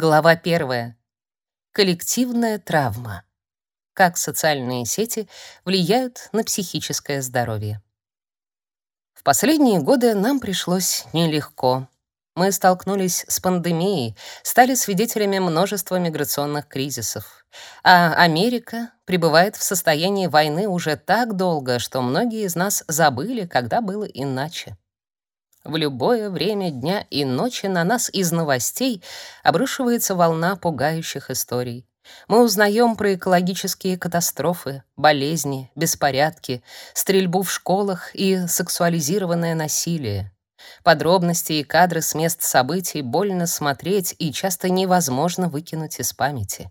Глава первая. Коллективная травма. Как социальные сети влияют на психическое здоровье. В последние годы нам пришлось нелегко. Мы столкнулись с пандемией, стали свидетелями множества миграционных кризисов. А Америка пребывает в состоянии войны уже так долго, что многие из нас забыли, когда было иначе. В любое время дня и ночи на нас из новостей обрушивается волна пугающих историй. Мы узнаем про экологические катастрофы, болезни, беспорядки, стрельбу в школах и сексуализированное насилие. Подробности и кадры с мест событий больно смотреть и часто невозможно выкинуть из памяти.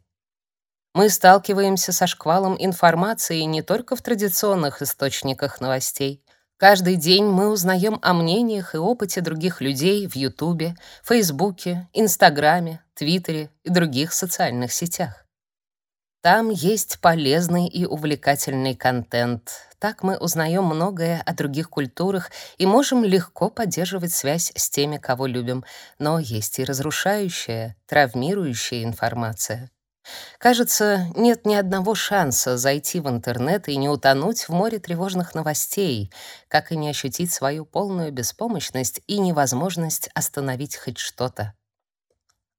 Мы сталкиваемся со шквалом информации не только в традиционных источниках новостей. Каждый день мы узнаем о мнениях и опыте других людей в Ютубе, Фейсбуке, Инстаграме, Твиттере и других социальных сетях. Там есть полезный и увлекательный контент. Так мы узнаем многое о других культурах и можем легко поддерживать связь с теми, кого любим. Но есть и разрушающая, травмирующая информация. Кажется, нет ни одного шанса зайти в интернет и не утонуть в море тревожных новостей, как и не ощутить свою полную беспомощность и невозможность остановить хоть что-то.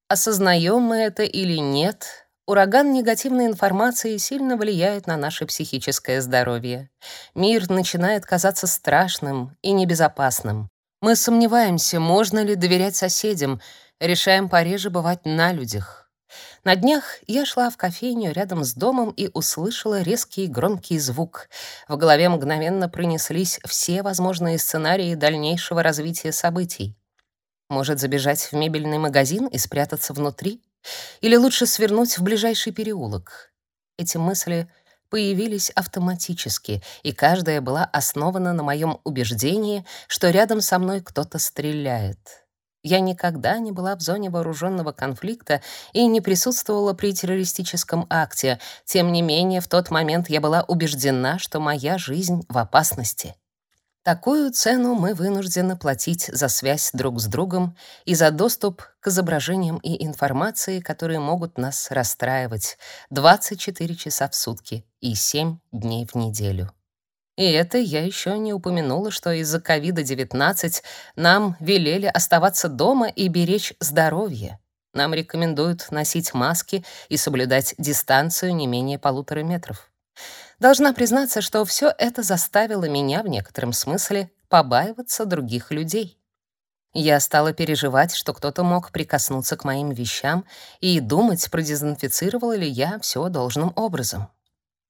Осознаем мы это или нет, Ураган негативной информации сильно влияет на наше психическое здоровье. Мир начинает казаться страшным и небезопасным. Мы сомневаемся, можно ли доверять соседям, решаем пореже бывать на людях. На днях я шла в кофейню рядом с домом и услышала резкий громкий звук. В голове мгновенно пронеслись все возможные сценарии дальнейшего развития событий. Может забежать в мебельный магазин и спрятаться внутри? Или лучше свернуть в ближайший переулок? Эти мысли появились автоматически, и каждая была основана на моем убеждении, что рядом со мной кто-то стреляет. Я никогда не была в зоне вооруженного конфликта и не присутствовала при террористическом акте. Тем не менее, в тот момент я была убеждена, что моя жизнь в опасности. Такую цену мы вынуждены платить за связь друг с другом и за доступ к изображениям и информации, которые могут нас расстраивать 24 часа в сутки и 7 дней в неделю. И это я еще не упомянула, что из-за COVID-19 нам велели оставаться дома и беречь здоровье. Нам рекомендуют носить маски и соблюдать дистанцию не менее полутора метров. Должна признаться, что все это заставило меня в некотором смысле побаиваться других людей. Я стала переживать, что кто-то мог прикоснуться к моим вещам и думать, продезинфицировала ли я все должным образом.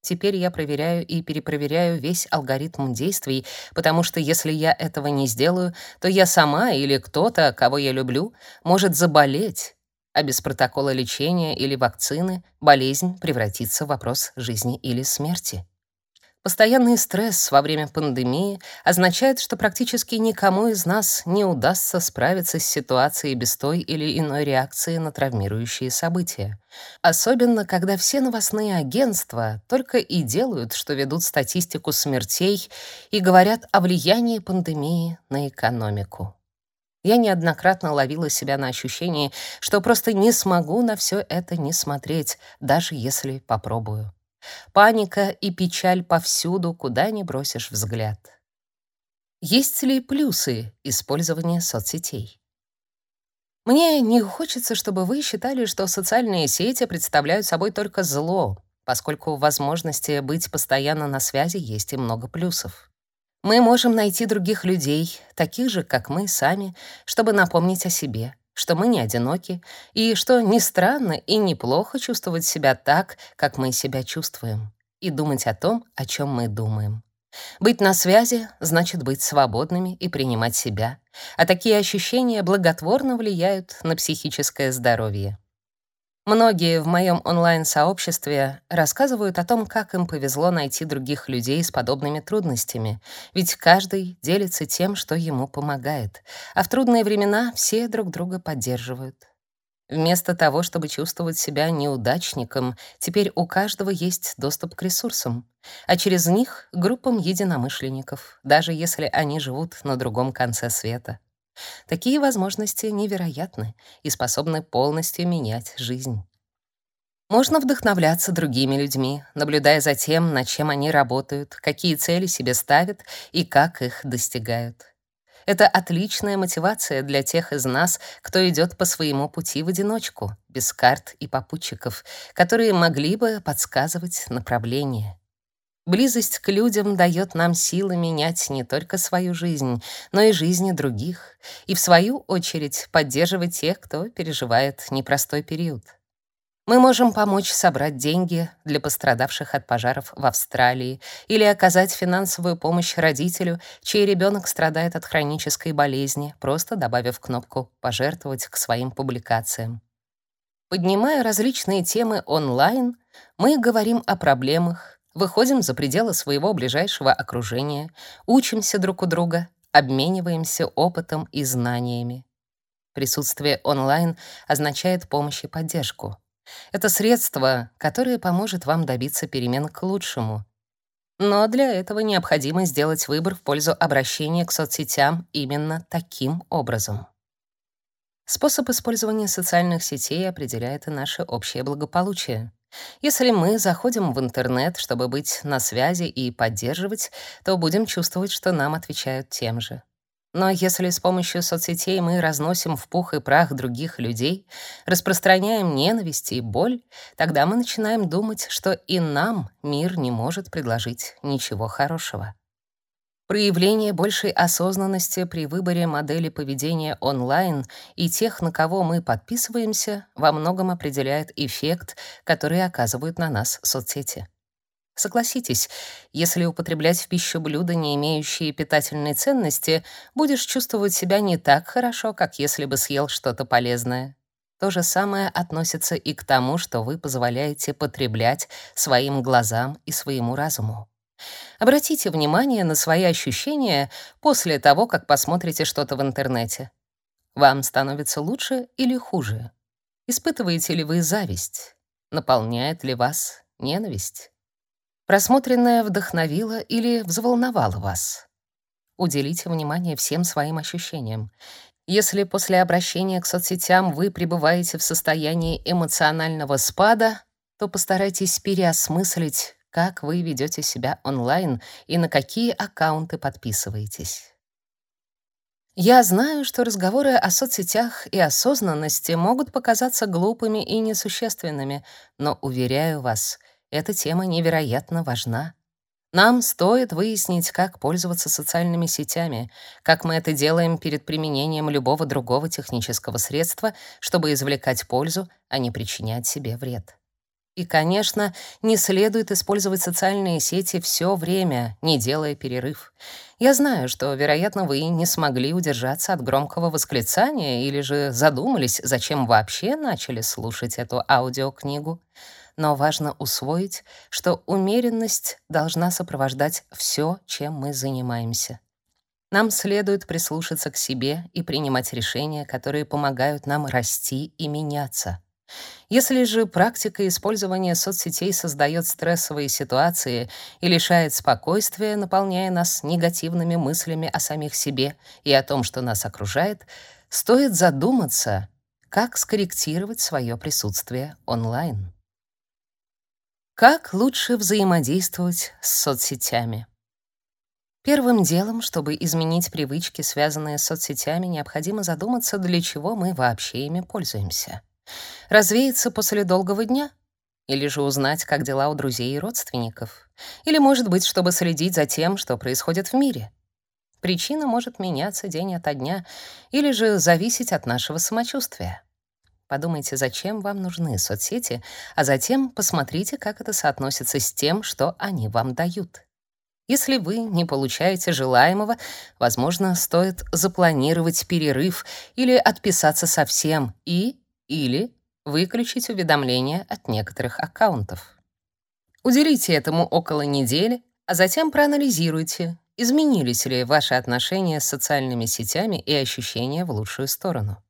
Теперь я проверяю и перепроверяю весь алгоритм действий, потому что если я этого не сделаю, то я сама или кто-то, кого я люблю, может заболеть а без протокола лечения или вакцины болезнь превратится в вопрос жизни или смерти. Постоянный стресс во время пандемии означает, что практически никому из нас не удастся справиться с ситуацией без той или иной реакции на травмирующие события. Особенно, когда все новостные агентства только и делают, что ведут статистику смертей и говорят о влиянии пандемии на экономику. Я неоднократно ловила себя на ощущении, что просто не смогу на все это не смотреть, даже если попробую. Паника и печаль повсюду, куда ни бросишь взгляд. Есть ли плюсы использования соцсетей? Мне не хочется, чтобы вы считали, что социальные сети представляют собой только зло, поскольку в возможности быть постоянно на связи есть и много плюсов. Мы можем найти других людей, таких же, как мы сами, чтобы напомнить о себе, что мы не одиноки, и что не странно и неплохо чувствовать себя так, как мы себя чувствуем, и думать о том, о чем мы думаем. Быть на связи значит быть свободными и принимать себя, а такие ощущения благотворно влияют на психическое здоровье. Многие в моем онлайн-сообществе рассказывают о том, как им повезло найти других людей с подобными трудностями, ведь каждый делится тем, что ему помогает, а в трудные времена все друг друга поддерживают. Вместо того, чтобы чувствовать себя неудачником, теперь у каждого есть доступ к ресурсам, а через них — группам единомышленников, даже если они живут на другом конце света. Такие возможности невероятны и способны полностью менять жизнь. Можно вдохновляться другими людьми, наблюдая за тем, над чем они работают, какие цели себе ставят и как их достигают. Это отличная мотивация для тех из нас, кто идет по своему пути в одиночку, без карт и попутчиков, которые могли бы подсказывать направление. Близость к людям дает нам силы менять не только свою жизнь, но и жизни других, и в свою очередь поддерживать тех, кто переживает непростой период. Мы можем помочь собрать деньги для пострадавших от пожаров в Австралии или оказать финансовую помощь родителю, чей ребенок страдает от хронической болезни, просто добавив кнопку «Пожертвовать» к своим публикациям. Поднимая различные темы онлайн, мы говорим о проблемах, выходим за пределы своего ближайшего окружения, учимся друг у друга, обмениваемся опытом и знаниями. Присутствие онлайн означает помощь и поддержку. Это средство, которое поможет вам добиться перемен к лучшему. Но для этого необходимо сделать выбор в пользу обращения к соцсетям именно таким образом. Способ использования социальных сетей определяет и наше общее благополучие. Если мы заходим в интернет, чтобы быть на связи и поддерживать, то будем чувствовать, что нам отвечают тем же. Но если с помощью соцсетей мы разносим в пух и прах других людей, распространяем ненависть и боль, тогда мы начинаем думать, что и нам мир не может предложить ничего хорошего. Проявление большей осознанности при выборе модели поведения онлайн и тех, на кого мы подписываемся, во многом определяет эффект, который оказывают на нас соцсети. Согласитесь, если употреблять в пищу блюда, не имеющие питательной ценности, будешь чувствовать себя не так хорошо, как если бы съел что-то полезное. То же самое относится и к тому, что вы позволяете потреблять своим глазам и своему разуму. Обратите внимание на свои ощущения после того, как посмотрите что-то в интернете. Вам становится лучше или хуже? Испытываете ли вы зависть? Наполняет ли вас ненависть? Просмотренное вдохновило или взволновало вас? Уделите внимание всем своим ощущениям. Если после обращения к соцсетям вы пребываете в состоянии эмоционального спада, то постарайтесь переосмыслить, как вы ведете себя онлайн и на какие аккаунты подписываетесь. Я знаю, что разговоры о соцсетях и осознанности могут показаться глупыми и несущественными, но уверяю вас — эта тема невероятно важна. Нам стоит выяснить, как пользоваться социальными сетями, как мы это делаем перед применением любого другого технического средства, чтобы извлекать пользу, а не причинять себе вред. И, конечно, не следует использовать социальные сети все время, не делая перерыв. Я знаю, что, вероятно, вы не смогли удержаться от громкого восклицания или же задумались, зачем вообще начали слушать эту аудиокнигу но важно усвоить, что умеренность должна сопровождать все, чем мы занимаемся. Нам следует прислушаться к себе и принимать решения, которые помогают нам расти и меняться. Если же практика использования соцсетей создает стрессовые ситуации и лишает спокойствия, наполняя нас негативными мыслями о самих себе и о том, что нас окружает, стоит задуматься, как скорректировать свое присутствие онлайн. Как лучше взаимодействовать с соцсетями? Первым делом, чтобы изменить привычки, связанные с соцсетями, необходимо задуматься, для чего мы вообще ими пользуемся. Развеяться после долгого дня? Или же узнать, как дела у друзей и родственников? Или, может быть, чтобы следить за тем, что происходит в мире? Причина может меняться день ото дня или же зависеть от нашего самочувствия. Подумайте, зачем вам нужны соцсети, а затем посмотрите, как это соотносится с тем, что они вам дают. Если вы не получаете желаемого, возможно, стоит запланировать перерыв или отписаться совсем и или выключить уведомления от некоторых аккаунтов. Уделите этому около недели, а затем проанализируйте, изменились ли ваши отношения с социальными сетями и ощущения в лучшую сторону.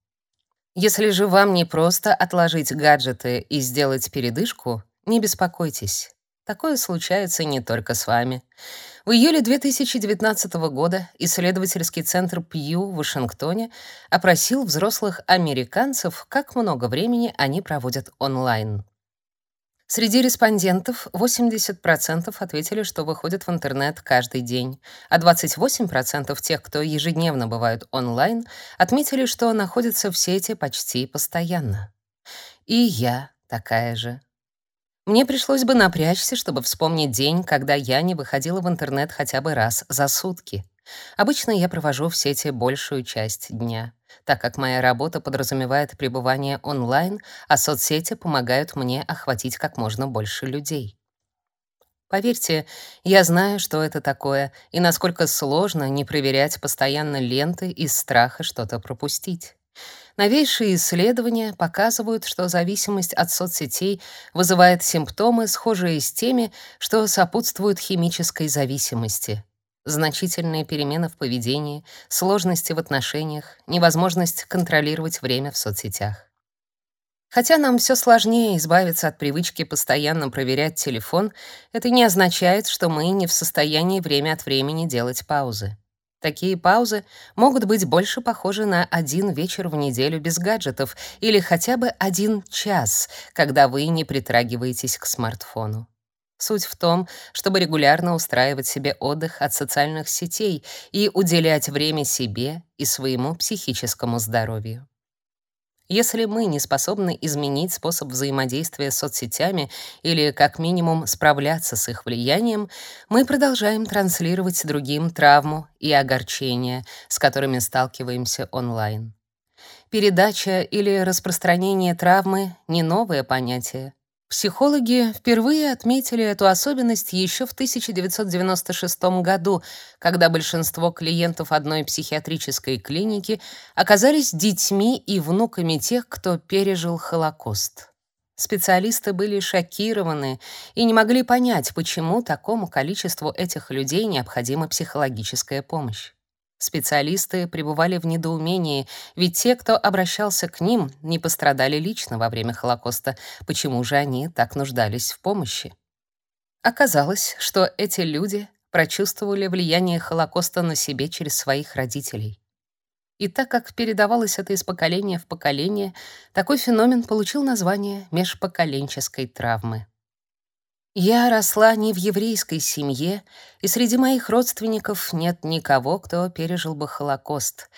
Если же вам не просто отложить гаджеты и сделать передышку, не беспокойтесь. Такое случается не только с вами. В июле 2019 года исследовательский центр Пью в Вашингтоне опросил взрослых американцев, как много времени они проводят онлайн. Среди респондентов 80% ответили, что выходят в интернет каждый день, а 28% тех, кто ежедневно бывают онлайн, отметили, что находятся в сети почти постоянно. И я такая же. Мне пришлось бы напрячься, чтобы вспомнить день, когда я не выходила в интернет хотя бы раз за сутки. Обычно я провожу в сети большую часть дня, так как моя работа подразумевает пребывание онлайн, а соцсети помогают мне охватить как можно больше людей. Поверьте, я знаю, что это такое и насколько сложно не проверять постоянно ленты из страха что-то пропустить. Новейшие исследования показывают, что зависимость от соцсетей вызывает симптомы, схожие с теми, что сопутствуют химической зависимости значительные перемены в поведении, сложности в отношениях, невозможность контролировать время в соцсетях. Хотя нам все сложнее избавиться от привычки постоянно проверять телефон, это не означает, что мы не в состоянии время от времени делать паузы. Такие паузы могут быть больше похожи на один вечер в неделю без гаджетов или хотя бы один час, когда вы не притрагиваетесь к смартфону. Суть в том, чтобы регулярно устраивать себе отдых от социальных сетей и уделять время себе и своему психическому здоровью. Если мы не способны изменить способ взаимодействия с соцсетями или как минимум справляться с их влиянием, мы продолжаем транслировать другим травму и огорчения, с которыми сталкиваемся онлайн. Передача или распространение травмы не новое понятие. Психологи впервые отметили эту особенность еще в 1996 году, когда большинство клиентов одной психиатрической клиники оказались детьми и внуками тех, кто пережил Холокост. Специалисты были шокированы и не могли понять, почему такому количеству этих людей необходима психологическая помощь. Специалисты пребывали в недоумении, ведь те, кто обращался к ним, не пострадали лично во время Холокоста. Почему же они так нуждались в помощи? Оказалось, что эти люди прочувствовали влияние Холокоста на себе через своих родителей. И так как передавалось это из поколения в поколение, такой феномен получил название межпоколенческой травмы. Я росла не в еврейской семье, и среди моих родственников нет никого, кто пережил бы Холокост.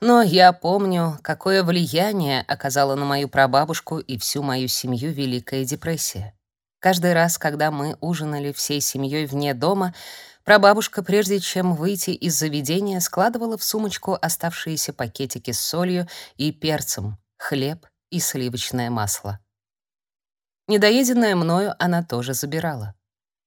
Но я помню, какое влияние оказала на мою прабабушку и всю мою семью Великая депрессия. Каждый раз, когда мы ужинали всей семьей вне дома, прабабушка, прежде чем выйти из заведения, складывала в сумочку оставшиеся пакетики с солью и перцем, хлеб и сливочное масло. Недоеденное мною она тоже забирала.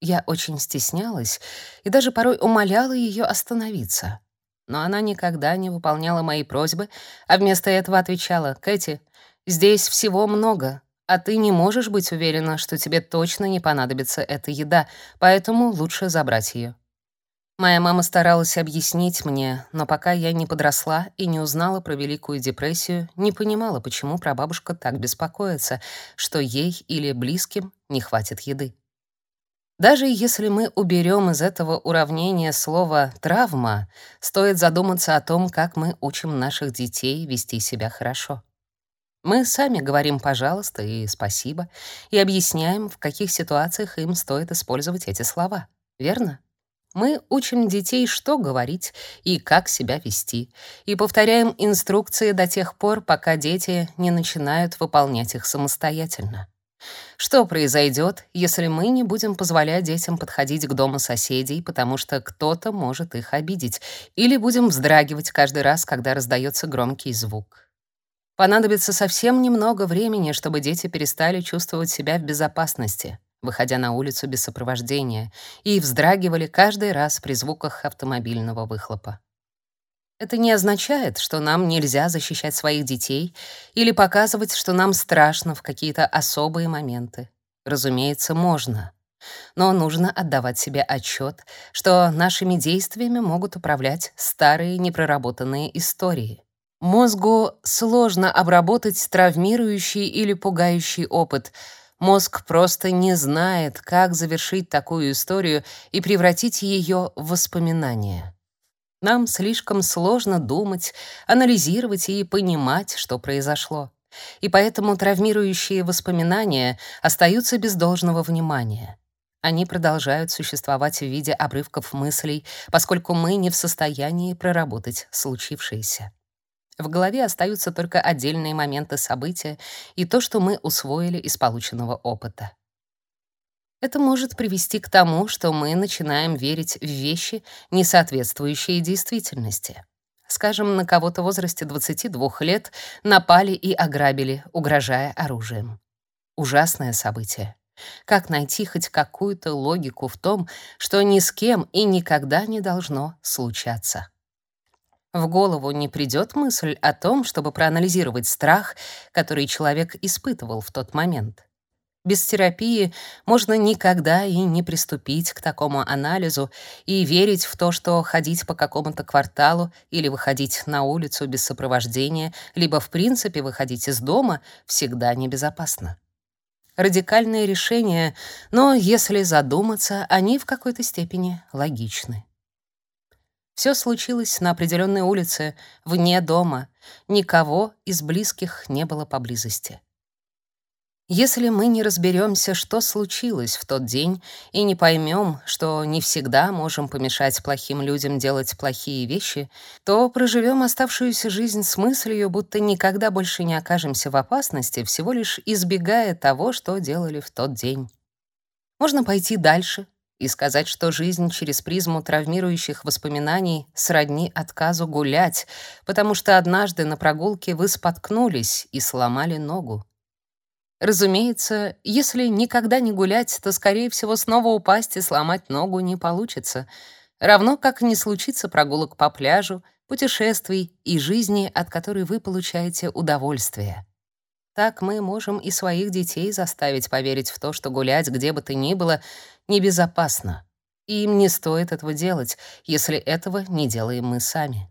Я очень стеснялась и даже порой умоляла ее остановиться. Но она никогда не выполняла мои просьбы, а вместо этого отвечала: "Кэти, здесь всего много, а ты не можешь быть уверена, что тебе точно не понадобится эта еда, поэтому лучше забрать ее. Моя мама старалась объяснить мне, но пока я не подросла и не узнала про Великую депрессию, не понимала, почему прабабушка так беспокоится, что ей или близким не хватит еды. Даже если мы уберем из этого уравнения слово «травма», стоит задуматься о том, как мы учим наших детей вести себя хорошо. Мы сами говорим «пожалуйста» и «спасибо» и объясняем, в каких ситуациях им стоит использовать эти слова. Верно? Мы учим детей, что говорить и как себя вести, и повторяем инструкции до тех пор, пока дети не начинают выполнять их самостоятельно. Что произойдет, если мы не будем позволять детям подходить к дому соседей, потому что кто-то может их обидеть, или будем вздрагивать каждый раз, когда раздается громкий звук? Понадобится совсем немного времени, чтобы дети перестали чувствовать себя в безопасности выходя на улицу без сопровождения, и вздрагивали каждый раз при звуках автомобильного выхлопа. Это не означает, что нам нельзя защищать своих детей или показывать, что нам страшно в какие-то особые моменты. Разумеется, можно. Но нужно отдавать себе отчет, что нашими действиями могут управлять старые непроработанные истории. Мозгу сложно обработать травмирующий или пугающий опыт — Мозг просто не знает, как завершить такую историю и превратить ее в воспоминание. Нам слишком сложно думать, анализировать и понимать, что произошло. И поэтому травмирующие воспоминания остаются без должного внимания. Они продолжают существовать в виде обрывков мыслей, поскольку мы не в состоянии проработать случившееся. В голове остаются только отдельные моменты события и то, что мы усвоили из полученного опыта. Это может привести к тому, что мы начинаем верить в вещи, не соответствующие действительности. Скажем, на кого-то в возрасте 22 лет напали и ограбили, угрожая оружием. Ужасное событие. Как найти хоть какую-то логику в том, что ни с кем и никогда не должно случаться? В голову не придет мысль о том, чтобы проанализировать страх, который человек испытывал в тот момент. Без терапии можно никогда и не приступить к такому анализу и верить в то, что ходить по какому-то кварталу или выходить на улицу без сопровождения, либо в принципе выходить из дома всегда небезопасно. Радикальные решения, но если задуматься, они в какой-то степени логичны. Все случилось на определенной улице, вне дома. Никого из близких не было поблизости. Если мы не разберемся, что случилось в тот день, и не поймем, что не всегда можем помешать плохим людям делать плохие вещи, то проживем оставшуюся жизнь с мыслью, будто никогда больше не окажемся в опасности, всего лишь избегая того, что делали в тот день. Можно пойти дальше, и сказать, что жизнь через призму травмирующих воспоминаний сродни отказу гулять, потому что однажды на прогулке вы споткнулись и сломали ногу. Разумеется, если никогда не гулять, то, скорее всего, снова упасть и сломать ногу не получится. Равно как не случится прогулок по пляжу, путешествий и жизни, от которой вы получаете удовольствие. Так мы можем и своих детей заставить поверить в то, что гулять где бы то ни было небезопасно. И им не стоит этого делать, если этого не делаем мы сами.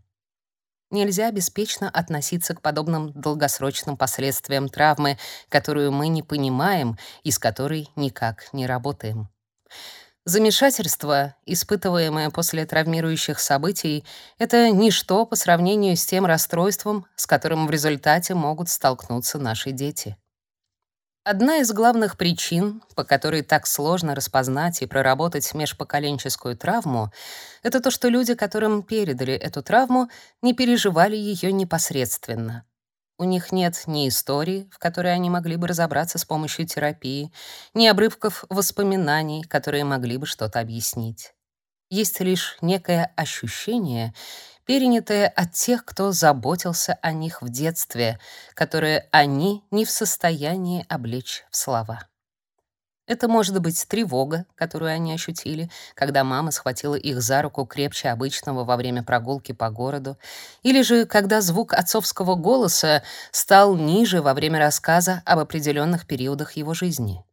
Нельзя беспечно относиться к подобным долгосрочным последствиям травмы, которую мы не понимаем и с которой никак не работаем. Замешательство, испытываемое после травмирующих событий, это ничто по сравнению с тем расстройством, с которым в результате могут столкнуться наши дети. Одна из главных причин, по которой так сложно распознать и проработать межпоколенческую травму, это то, что люди, которым передали эту травму, не переживали ее непосредственно. У них нет ни истории, в которой они могли бы разобраться с помощью терапии, ни обрывков воспоминаний, которые могли бы что-то объяснить. Есть лишь некое ощущение, перенятое от тех, кто заботился о них в детстве, которое они не в состоянии облечь в слова. Это может быть тревога, которую они ощутили, когда мама схватила их за руку крепче обычного во время прогулки по городу, или же когда звук отцовского голоса стал ниже во время рассказа об определенных периодах его жизни.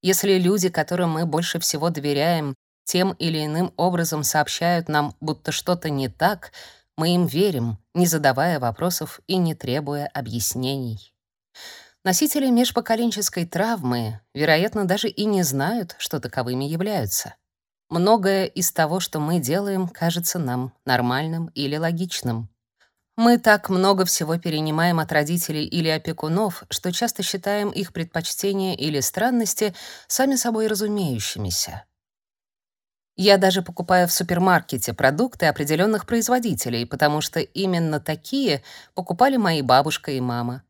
Если люди, которым мы больше всего доверяем, тем или иным образом сообщают нам, будто что-то не так, мы им верим, не задавая вопросов и не требуя объяснений. Носители межпоколенческой травмы, вероятно, даже и не знают, что таковыми являются. Многое из того, что мы делаем, кажется нам нормальным или логичным. Мы так много всего перенимаем от родителей или опекунов, что часто считаем их предпочтения или странности сами собой разумеющимися. Я даже покупаю в супермаркете продукты определенных производителей, потому что именно такие покупали мои бабушка и мама.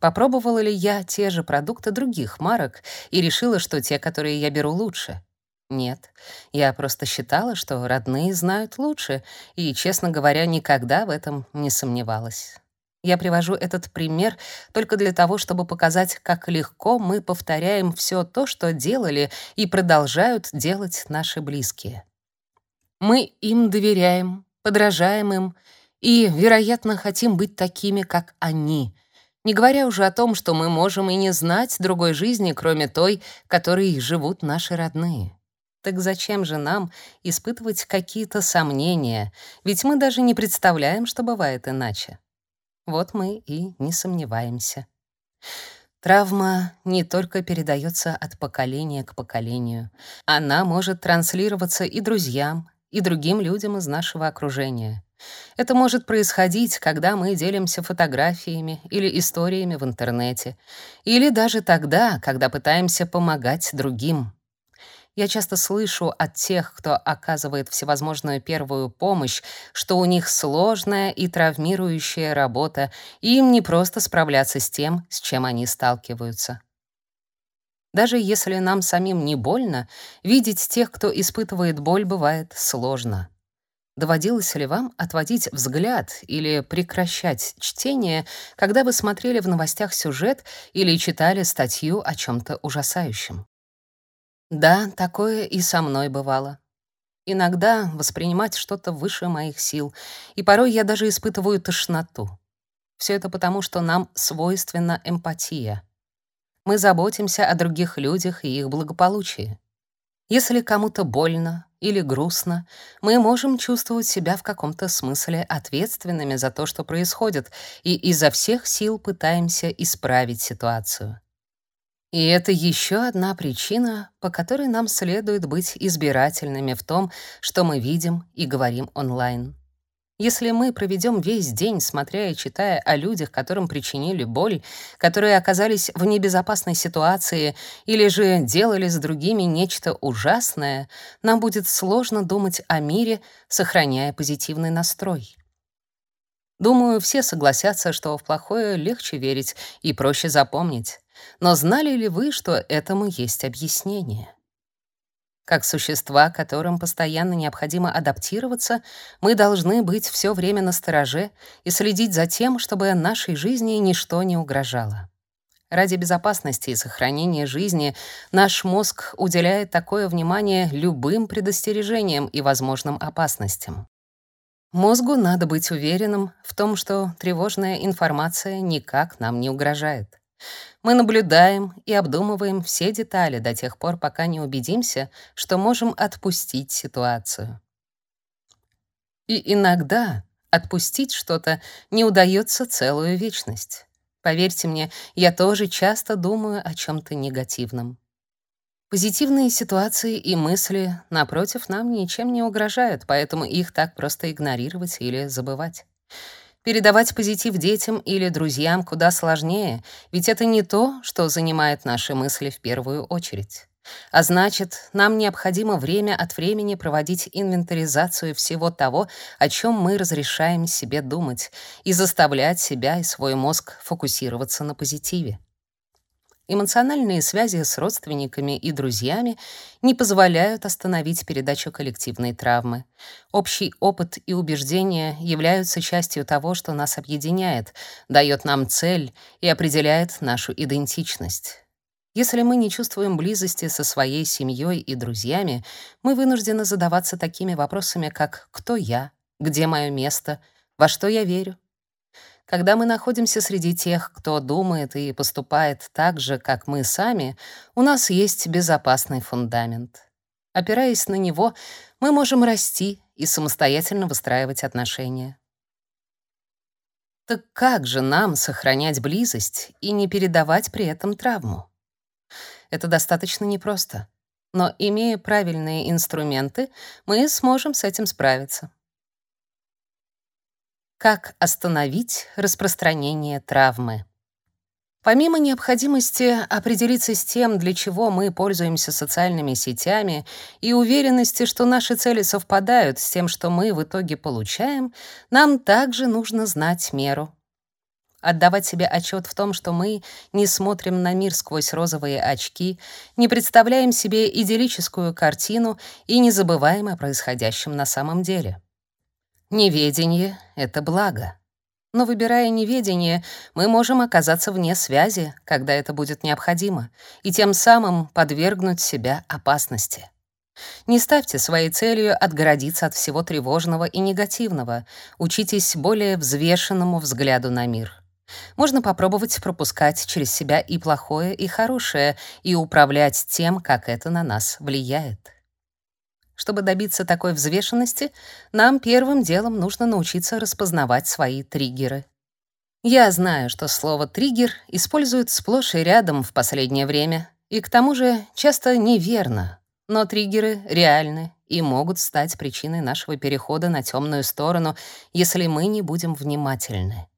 Попробовала ли я те же продукты других марок и решила, что те, которые я беру, лучше? Нет. Я просто считала, что родные знают лучше, и, честно говоря, никогда в этом не сомневалась. Я привожу этот пример только для того, чтобы показать, как легко мы повторяем все то, что делали и продолжают делать наши близкие. Мы им доверяем, подражаем им и, вероятно, хотим быть такими, как они — не говоря уже о том, что мы можем и не знать другой жизни, кроме той, которой живут наши родные. Так зачем же нам испытывать какие-то сомнения? Ведь мы даже не представляем, что бывает иначе. Вот мы и не сомневаемся. Травма не только передается от поколения к поколению, она может транслироваться и друзьям, и другим людям из нашего окружения. Это может происходить, когда мы делимся фотографиями или историями в интернете, или даже тогда, когда пытаемся помогать другим. Я часто слышу от тех, кто оказывает всевозможную первую помощь, что у них сложная и травмирующая работа, и им не просто справляться с тем, с чем они сталкиваются. Даже если нам самим не больно, видеть тех, кто испытывает боль, бывает сложно. Доводилось ли вам отводить взгляд или прекращать чтение, когда вы смотрели в новостях сюжет или читали статью о чем то ужасающем? Да, такое и со мной бывало. Иногда воспринимать что-то выше моих сил, и порой я даже испытываю тошноту. Все это потому, что нам свойственна эмпатия. Мы заботимся о других людях и их благополучии. Если кому-то больно или грустно, мы можем чувствовать себя в каком-то смысле ответственными за то, что происходит, и изо всех сил пытаемся исправить ситуацию. И это еще одна причина, по которой нам следует быть избирательными в том, что мы видим и говорим онлайн. Если мы проведем весь день, смотря и читая о людях, которым причинили боль, которые оказались в небезопасной ситуации или же делали с другими нечто ужасное, нам будет сложно думать о мире, сохраняя позитивный настрой. Думаю, все согласятся, что в плохое легче верить и проще запомнить. Но знали ли вы, что этому есть объяснение? Как существа, которым постоянно необходимо адаптироваться, мы должны быть все время настороже и следить за тем, чтобы нашей жизни ничто не угрожало. Ради безопасности и сохранения жизни наш мозг уделяет такое внимание любым предостережениям и возможным опасностям. Мозгу надо быть уверенным в том, что тревожная информация никак нам не угрожает. Мы наблюдаем и обдумываем все детали до тех пор, пока не убедимся, что можем отпустить ситуацию. И иногда отпустить что-то не удается целую вечность. Поверьте мне, я тоже часто думаю о чем то негативном. Позитивные ситуации и мысли, напротив, нам ничем не угрожают, поэтому их так просто игнорировать или забывать. Передавать позитив детям или друзьям куда сложнее, ведь это не то, что занимает наши мысли в первую очередь. А значит, нам необходимо время от времени проводить инвентаризацию всего того, о чем мы разрешаем себе думать, и заставлять себя и свой мозг фокусироваться на позитиве. Эмоциональные связи с родственниками и друзьями не позволяют остановить передачу коллективной травмы. Общий опыт и убеждения являются частью того, что нас объединяет, дает нам цель и определяет нашу идентичность. Если мы не чувствуем близости со своей семьей и друзьями, мы вынуждены задаваться такими вопросами, как «Кто я?», «Где мое место?», «Во что я верю?». Когда мы находимся среди тех, кто думает и поступает так же, как мы сами, у нас есть безопасный фундамент. Опираясь на него, мы можем расти и самостоятельно выстраивать отношения. Так как же нам сохранять близость и не передавать при этом травму? Это достаточно непросто. Но имея правильные инструменты, мы сможем с этим справиться. Как остановить распространение травмы? Помимо необходимости определиться с тем, для чего мы пользуемся социальными сетями, и уверенности, что наши цели совпадают с тем, что мы в итоге получаем, нам также нужно знать меру. Отдавать себе отчет в том, что мы не смотрим на мир сквозь розовые очки, не представляем себе идиллическую картину и не забываем о происходящем на самом деле. Неведение — это благо. Но выбирая неведение, мы можем оказаться вне связи, когда это будет необходимо, и тем самым подвергнуть себя опасности. Не ставьте своей целью отгородиться от всего тревожного и негативного. Учитесь более взвешенному взгляду на мир. Можно попробовать пропускать через себя и плохое, и хорошее, и управлять тем, как это на нас влияет. Чтобы добиться такой взвешенности, нам первым делом нужно научиться распознавать свои триггеры. Я знаю, что слово «триггер» используют сплошь и рядом в последнее время, и к тому же часто неверно. Но триггеры реальны и могут стать причиной нашего перехода на темную сторону, если мы не будем внимательны.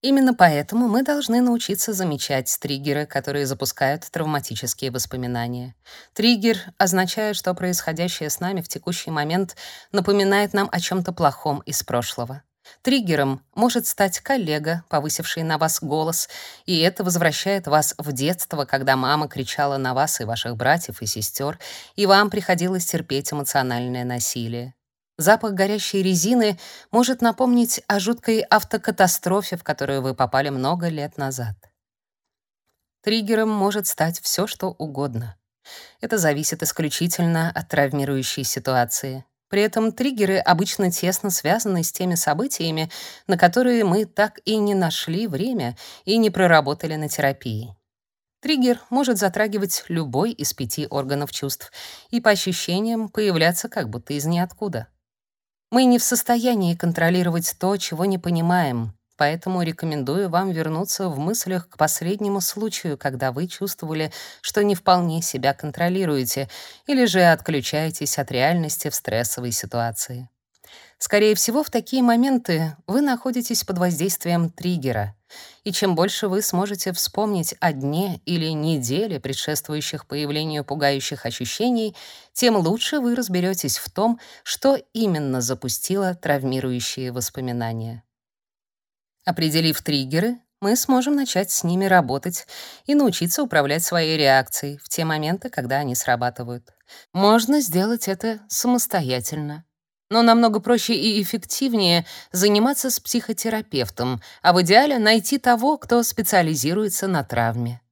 Именно поэтому мы должны научиться замечать триггеры, которые запускают травматические воспоминания. Триггер означает, что происходящее с нами в текущий момент напоминает нам о чем то плохом из прошлого. Триггером может стать коллега, повысивший на вас голос, и это возвращает вас в детство, когда мама кричала на вас и ваших братьев и сестер, и вам приходилось терпеть эмоциональное насилие. Запах горящей резины может напомнить о жуткой автокатастрофе, в которую вы попали много лет назад. Триггером может стать все, что угодно. Это зависит исключительно от травмирующей ситуации. При этом триггеры обычно тесно связаны с теми событиями, на которые мы так и не нашли время и не проработали на терапии. Триггер может затрагивать любой из пяти органов чувств и по ощущениям появляться как будто из ниоткуда. Мы не в состоянии контролировать то, чего не понимаем, Поэтому рекомендую вам вернуться в мыслях к последнему случаю, когда вы чувствовали, что не вполне себя контролируете или же отключаетесь от реальности в стрессовой ситуации. Скорее всего, в такие моменты вы находитесь под воздействием триггера, и чем больше вы сможете вспомнить о дне или неделе, предшествующих появлению пугающих ощущений, тем лучше вы разберетесь в том, что именно запустило травмирующие воспоминания. Определив триггеры, мы сможем начать с ними работать и научиться управлять своей реакцией в те моменты, когда они срабатывают. Можно сделать это самостоятельно. Но намного проще и эффективнее заниматься с психотерапевтом, а в идеале найти того, кто специализируется на травме.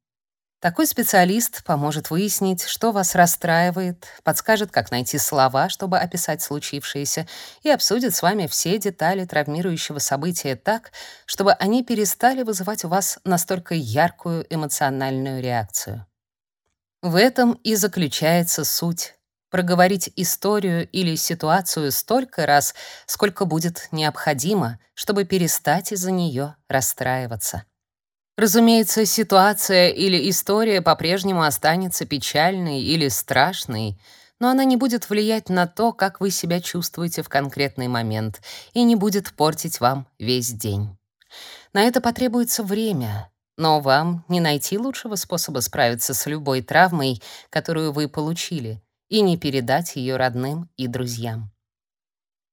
Такой специалист поможет выяснить, что вас расстраивает, подскажет, как найти слова, чтобы описать случившееся, и обсудит с вами все детали травмирующего события так, чтобы они перестали вызывать у вас настолько яркую эмоциональную реакцию. В этом и заключается суть. Проговорить историю или ситуацию столько раз, сколько будет необходимо, чтобы перестать из-за нее расстраиваться. Разумеется, ситуация или история по-прежнему останется печальной или страшной, но она не будет влиять на то, как вы себя чувствуете в конкретный момент, и не будет портить вам весь день. На это потребуется время, но вам не найти лучшего способа справиться с любой травмой, которую вы получили, и не передать ее родным и друзьям.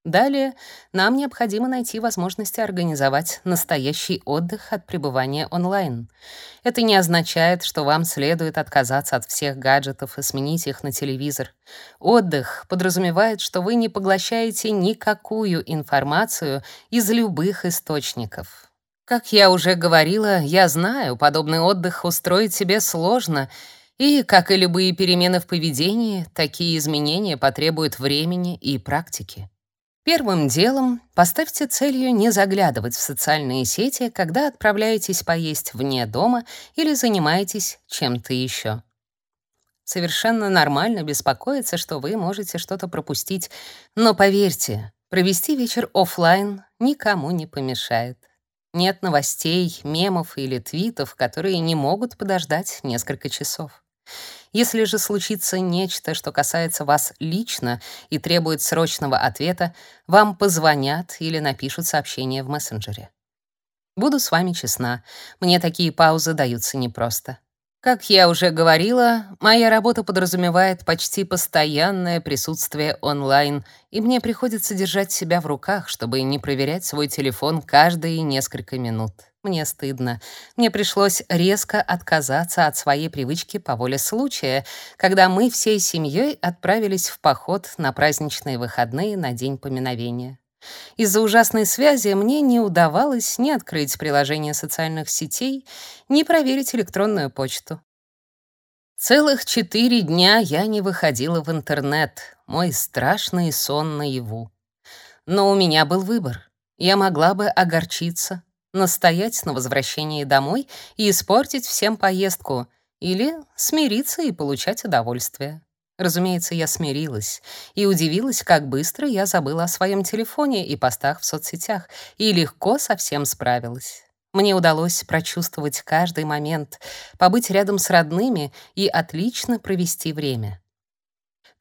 Далее нам необходимо найти возможности организовать настоящий отдых от пребывания онлайн. Это не означает, что вам следует отказаться от всех гаджетов и сменить их на телевизор. Отдых подразумевает, что вы не поглощаете никакую информацию из любых источников. Как я уже говорила, я знаю, подобный отдых устроить себе сложно, и, как и любые перемены в поведении, такие изменения потребуют времени и практики. Первым делом поставьте целью не заглядывать в социальные сети, когда отправляетесь поесть вне дома или занимаетесь чем-то еще. Совершенно нормально беспокоиться, что вы можете что-то пропустить, но поверьте, провести вечер офлайн никому не помешает. Нет новостей, мемов или твитов, которые не могут подождать несколько часов. Если же случится нечто, что касается вас лично и требует срочного ответа, вам позвонят или напишут сообщение в мессенджере. Буду с вами честна, мне такие паузы даются непросто. Как я уже говорила, моя работа подразумевает почти постоянное присутствие онлайн, и мне приходится держать себя в руках, чтобы не проверять свой телефон каждые несколько минут. Мне стыдно. Мне пришлось резко отказаться от своей привычки по воле случая, когда мы всей семьей отправились в поход на праздничные выходные на день поминовения. Из-за ужасной связи мне не удавалось ни открыть приложение социальных сетей, ни проверить электронную почту. Целых четыре дня я не выходила в интернет, мой страшный сон наяву. Но у меня был выбор. Я могла бы огорчиться, настоять на возвращении домой и испортить всем поездку, или смириться и получать удовольствие. Разумеется, я смирилась и удивилась, как быстро я забыла о своем телефоне и постах в соцсетях и легко со всем справилась. Мне удалось прочувствовать каждый момент, побыть рядом с родными и отлично провести время.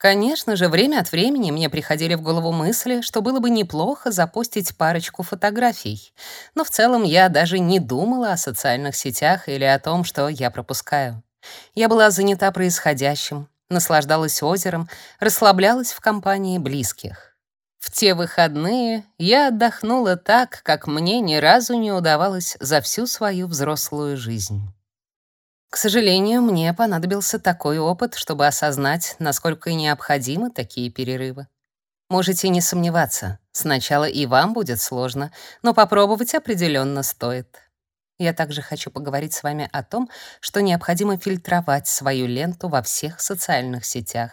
Конечно же, время от времени мне приходили в голову мысли, что было бы неплохо запостить парочку фотографий. Но в целом я даже не думала о социальных сетях или о том, что я пропускаю. Я была занята происходящим, наслаждалась озером, расслаблялась в компании близких. В те выходные я отдохнула так, как мне ни разу не удавалось за всю свою взрослую жизнь. К сожалению, мне понадобился такой опыт, чтобы осознать, насколько необходимы такие перерывы. Можете не сомневаться, сначала и вам будет сложно, но попробовать определенно стоит. Я также хочу поговорить с вами о том, что необходимо фильтровать свою ленту во всех социальных сетях.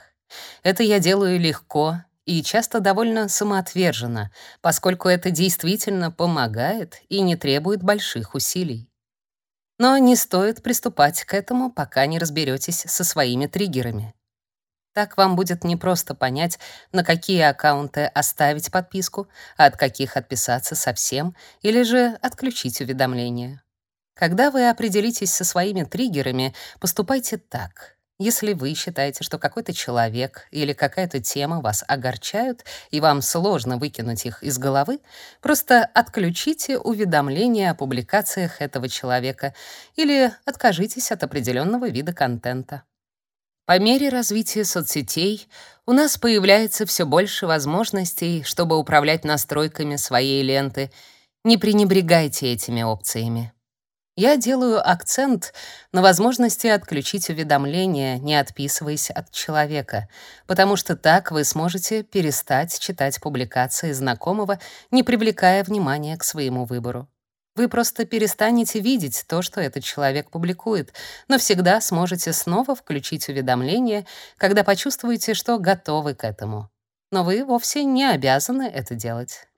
Это я делаю легко и часто довольно самоотверженно, поскольку это действительно помогает и не требует больших усилий. Но не стоит приступать к этому, пока не разберетесь со своими триггерами. Так вам будет непросто понять, на какие аккаунты оставить подписку, а от каких отписаться совсем или же отключить уведомления. Когда вы определитесь со своими триггерами, поступайте так. Если вы считаете, что какой-то человек или какая-то тема вас огорчают и вам сложно выкинуть их из головы, просто отключите уведомления о публикациях этого человека или откажитесь от определенного вида контента. По мере развития соцсетей у нас появляется все больше возможностей, чтобы управлять настройками своей ленты. Не пренебрегайте этими опциями я делаю акцент на возможности отключить уведомления, не отписываясь от человека, потому что так вы сможете перестать читать публикации знакомого, не привлекая внимания к своему выбору. Вы просто перестанете видеть то, что этот человек публикует, но всегда сможете снова включить уведомления, когда почувствуете, что готовы к этому. Но вы вовсе не обязаны это делать.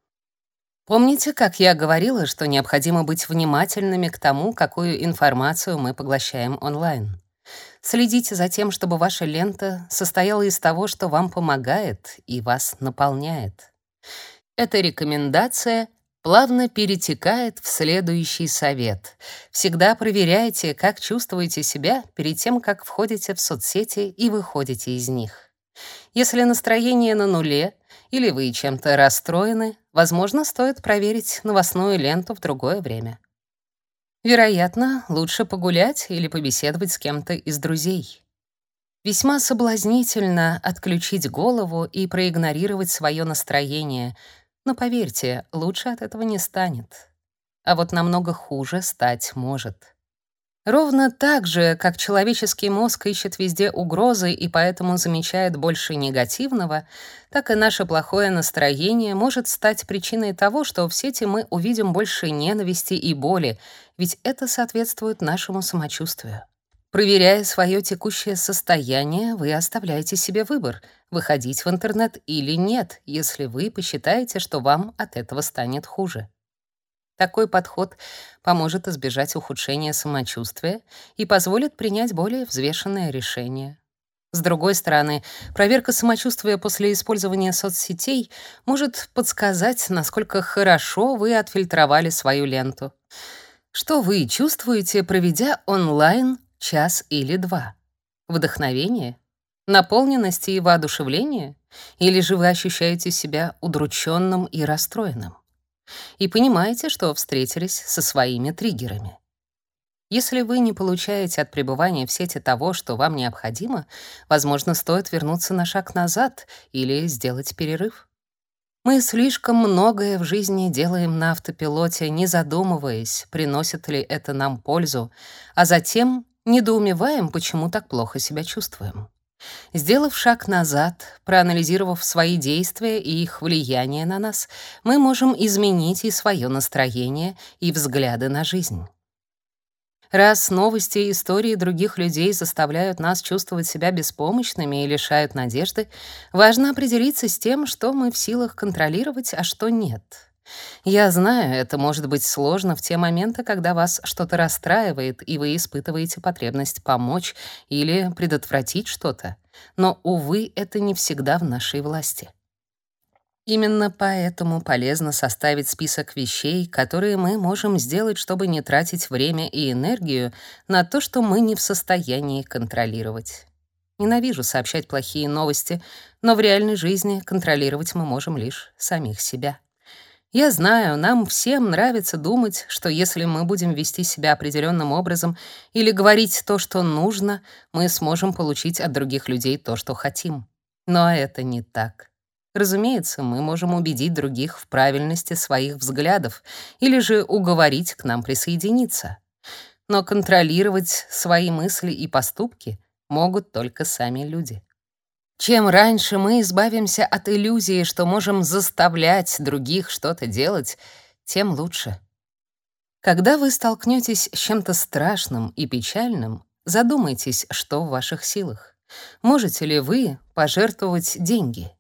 Помните, как я говорила, что необходимо быть внимательными к тому, какую информацию мы поглощаем онлайн? Следите за тем, чтобы ваша лента состояла из того, что вам помогает и вас наполняет. Эта рекомендация плавно перетекает в следующий совет. Всегда проверяйте, как чувствуете себя перед тем, как входите в соцсети и выходите из них. Если настроение на нуле или вы чем-то расстроены, возможно, стоит проверить новостную ленту в другое время. Вероятно, лучше погулять или побеседовать с кем-то из друзей. Весьма соблазнительно отключить голову и проигнорировать свое настроение, но поверьте, лучше от этого не станет. А вот намного хуже стать может. Ровно так же, как человеческий мозг ищет везде угрозы и поэтому замечает больше негативного, так и наше плохое настроение может стать причиной того, что в сети мы увидим больше ненависти и боли, ведь это соответствует нашему самочувствию. Проверяя свое текущее состояние, вы оставляете себе выбор — выходить в интернет или нет, если вы посчитаете, что вам от этого станет хуже. Такой подход поможет избежать ухудшения самочувствия и позволит принять более взвешенное решение. С другой стороны, проверка самочувствия после использования соцсетей может подсказать, насколько хорошо вы отфильтровали свою ленту. Что вы чувствуете, проведя онлайн час или два? Вдохновение? Наполненность и воодушевление? Или же вы ощущаете себя удрученным и расстроенным? И понимаете, что встретились со своими триггерами. Если вы не получаете от пребывания в сети того, что вам необходимо, возможно, стоит вернуться на шаг назад или сделать перерыв. Мы слишком многое в жизни делаем на автопилоте, не задумываясь, приносит ли это нам пользу, а затем недоумеваем, почему так плохо себя чувствуем. Сделав шаг назад, проанализировав свои действия и их влияние на нас, мы можем изменить и свое настроение, и взгляды на жизнь. Раз новости и истории других людей заставляют нас чувствовать себя беспомощными и лишают надежды, важно определиться с тем, что мы в силах контролировать, а что нет. Я знаю, это может быть сложно в те моменты, когда вас что-то расстраивает, и вы испытываете потребность помочь или предотвратить что-то. Но, увы, это не всегда в нашей власти. Именно поэтому полезно составить список вещей, которые мы можем сделать, чтобы не тратить время и энергию на то, что мы не в состоянии контролировать. Ненавижу сообщать плохие новости, но в реальной жизни контролировать мы можем лишь самих себя. Я знаю, нам всем нравится думать, что если мы будем вести себя определенным образом или говорить то, что нужно, мы сможем получить от других людей то, что хотим. Но это не так. Разумеется, мы можем убедить других в правильности своих взглядов или же уговорить к нам присоединиться. Но контролировать свои мысли и поступки могут только сами люди. Чем раньше мы избавимся от иллюзии, что можем заставлять других что-то делать, тем лучше. Когда вы столкнетесь с чем-то страшным и печальным, задумайтесь, что в ваших силах. Можете ли вы пожертвовать деньги?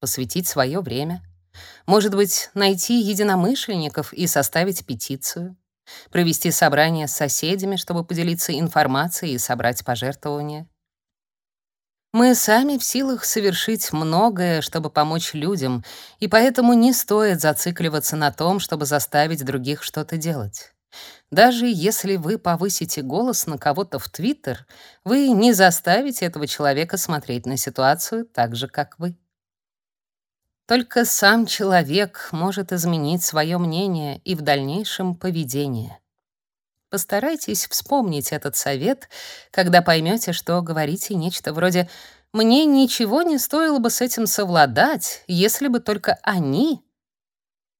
посвятить свое время. Может быть, найти единомышленников и составить петицию, провести собрание с соседями, чтобы поделиться информацией и собрать пожертвования. Мы сами в силах совершить многое, чтобы помочь людям, и поэтому не стоит зацикливаться на том, чтобы заставить других что-то делать. Даже если вы повысите голос на кого-то в Твиттер, вы не заставите этого человека смотреть на ситуацию так же, как вы. Только сам человек может изменить свое мнение и в дальнейшем поведение. Постарайтесь вспомнить этот совет, когда поймете, что говорите нечто вроде «мне ничего не стоило бы с этим совладать, если бы только они».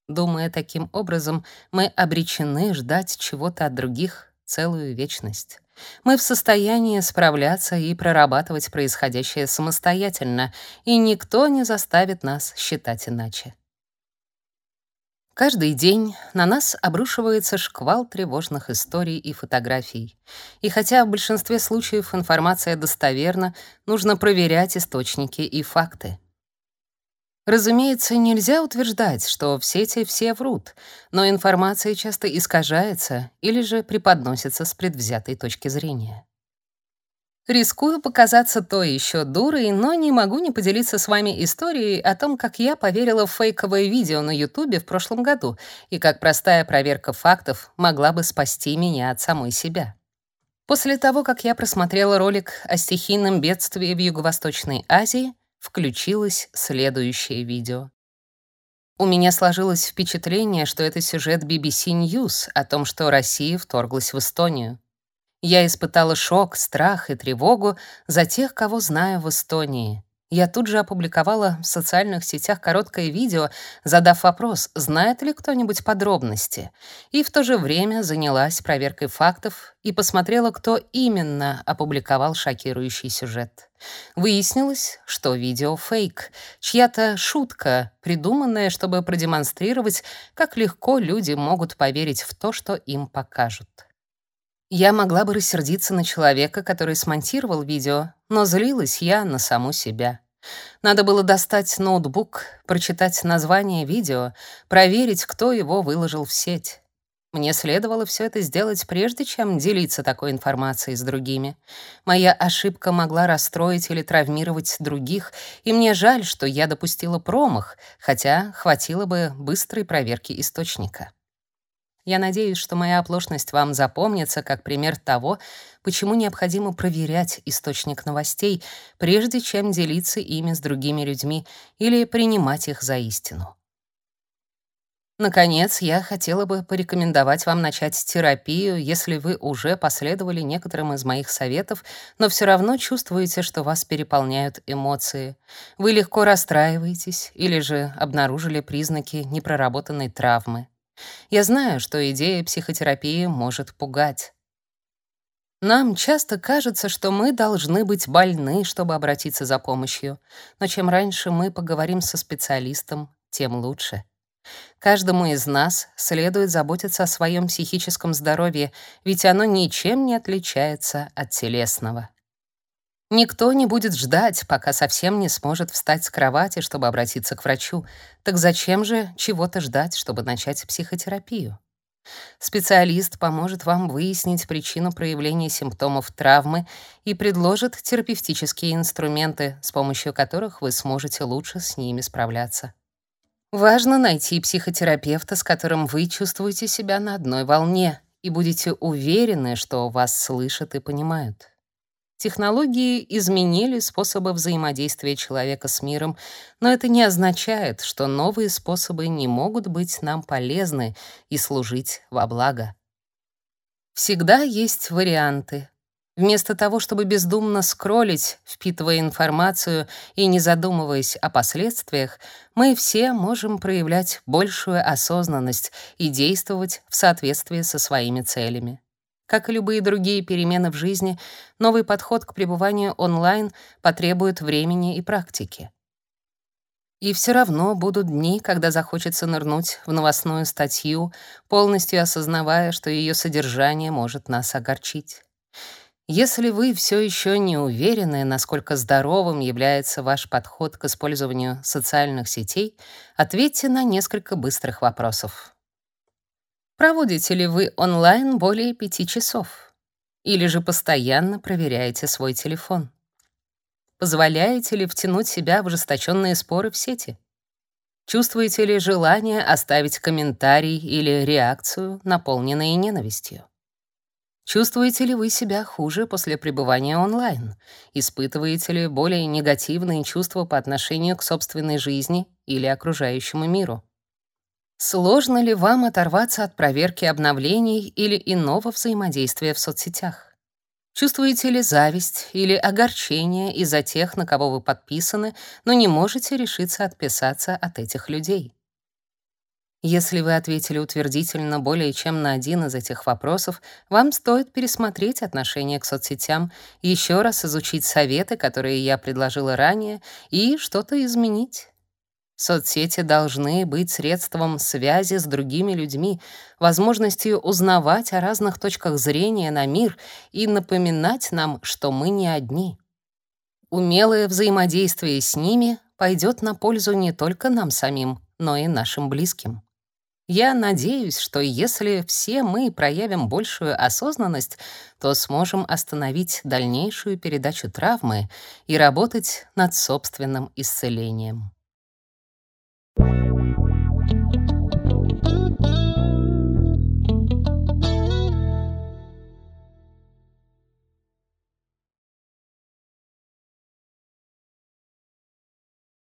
Думая таким образом, мы обречены ждать чего-то от других целую вечность. Мы в состоянии справляться и прорабатывать происходящее самостоятельно, и никто не заставит нас считать иначе. Каждый день на нас обрушивается шквал тревожных историй и фотографий. И хотя в большинстве случаев информация достоверна, нужно проверять источники и факты. Разумеется, нельзя утверждать, что в сети все врут, но информация часто искажается или же преподносится с предвзятой точки зрения. Рискую показаться то еще дурой, но не могу не поделиться с вами историей о том, как я поверила в фейковое видео на Ютубе в прошлом году и как простая проверка фактов могла бы спасти меня от самой себя. После того, как я просмотрела ролик о стихийном бедствии в Юго-Восточной Азии, включилось следующее видео. У меня сложилось впечатление, что это сюжет BBC News о том, что Россия вторглась в Эстонию. Я испытала шок, страх и тревогу за тех, кого знаю в Эстонии. Я тут же опубликовала в социальных сетях короткое видео, задав вопрос, знает ли кто-нибудь подробности, и в то же время занялась проверкой фактов и посмотрела, кто именно опубликовал шокирующий сюжет. Выяснилось, что видео фейк, чья-то шутка, придуманная, чтобы продемонстрировать, как легко люди могут поверить в то, что им покажут. Я могла бы рассердиться на человека, который смонтировал видео, но злилась я на саму себя. Надо было достать ноутбук, прочитать название видео, проверить, кто его выложил в сеть. Мне следовало все это сделать прежде, чем делиться такой информацией с другими. Моя ошибка могла расстроить или травмировать других, и мне жаль, что я допустила промах, хотя хватило бы быстрой проверки источника. Я надеюсь, что моя оплошность вам запомнится как пример того, почему необходимо проверять источник новостей, прежде чем делиться ими с другими людьми или принимать их за истину. Наконец, я хотела бы порекомендовать вам начать терапию, если вы уже последовали некоторым из моих советов, но все равно чувствуете, что вас переполняют эмоции. Вы легко расстраиваетесь или же обнаружили признаки непроработанной травмы. Я знаю, что идея психотерапии может пугать. Нам часто кажется, что мы должны быть больны, чтобы обратиться за помощью. Но чем раньше мы поговорим со специалистом, тем лучше. Каждому из нас следует заботиться о своем психическом здоровье, ведь оно ничем не отличается от телесного. Никто не будет ждать, пока совсем не сможет встать с кровати, чтобы обратиться к врачу. Так зачем же чего-то ждать, чтобы начать психотерапию? Специалист поможет вам выяснить причину проявления симптомов травмы и предложит терапевтические инструменты, с помощью которых вы сможете лучше с ними справляться. Важно найти психотерапевта, с которым вы чувствуете себя на одной волне и будете уверены, что вас слышат и понимают. Технологии изменили способы взаимодействия человека с миром, но это не означает, что новые способы не могут быть нам полезны и служить во благо. Всегда есть варианты, Вместо того, чтобы бездумно скроллить, впитывая информацию и не задумываясь о последствиях, мы все можем проявлять большую осознанность и действовать в соответствии со своими целями. Как и любые другие перемены в жизни, новый подход к пребыванию онлайн потребует времени и практики. И все равно будут дни, когда захочется нырнуть в новостную статью, полностью осознавая, что ее содержание может нас огорчить. Если вы все еще не уверены, насколько здоровым является ваш подход к использованию социальных сетей, ответьте на несколько быстрых вопросов. Проводите ли вы онлайн более пяти часов? Или же постоянно проверяете свой телефон? Позволяете ли втянуть себя в ожесточенные споры в сети? Чувствуете ли желание оставить комментарий или реакцию, наполненные ненавистью? Чувствуете ли вы себя хуже после пребывания онлайн? Испытываете ли более негативные чувства по отношению к собственной жизни или окружающему миру? Сложно ли вам оторваться от проверки обновлений или иного взаимодействия в соцсетях? Чувствуете ли зависть или огорчение из-за тех, на кого вы подписаны, но не можете решиться отписаться от этих людей? Если вы ответили утвердительно более чем на один из этих вопросов, вам стоит пересмотреть отношение к соцсетям, еще раз изучить советы, которые я предложила ранее, и что-то изменить. Соцсети должны быть средством связи с другими людьми, возможностью узнавать о разных точках зрения на мир и напоминать нам, что мы не одни. Умелое взаимодействие с ними пойдет на пользу не только нам самим, но и нашим близким. Я надеюсь, что если все мы проявим большую осознанность, то сможем остановить дальнейшую передачу травмы и работать над собственным исцелением. Bye.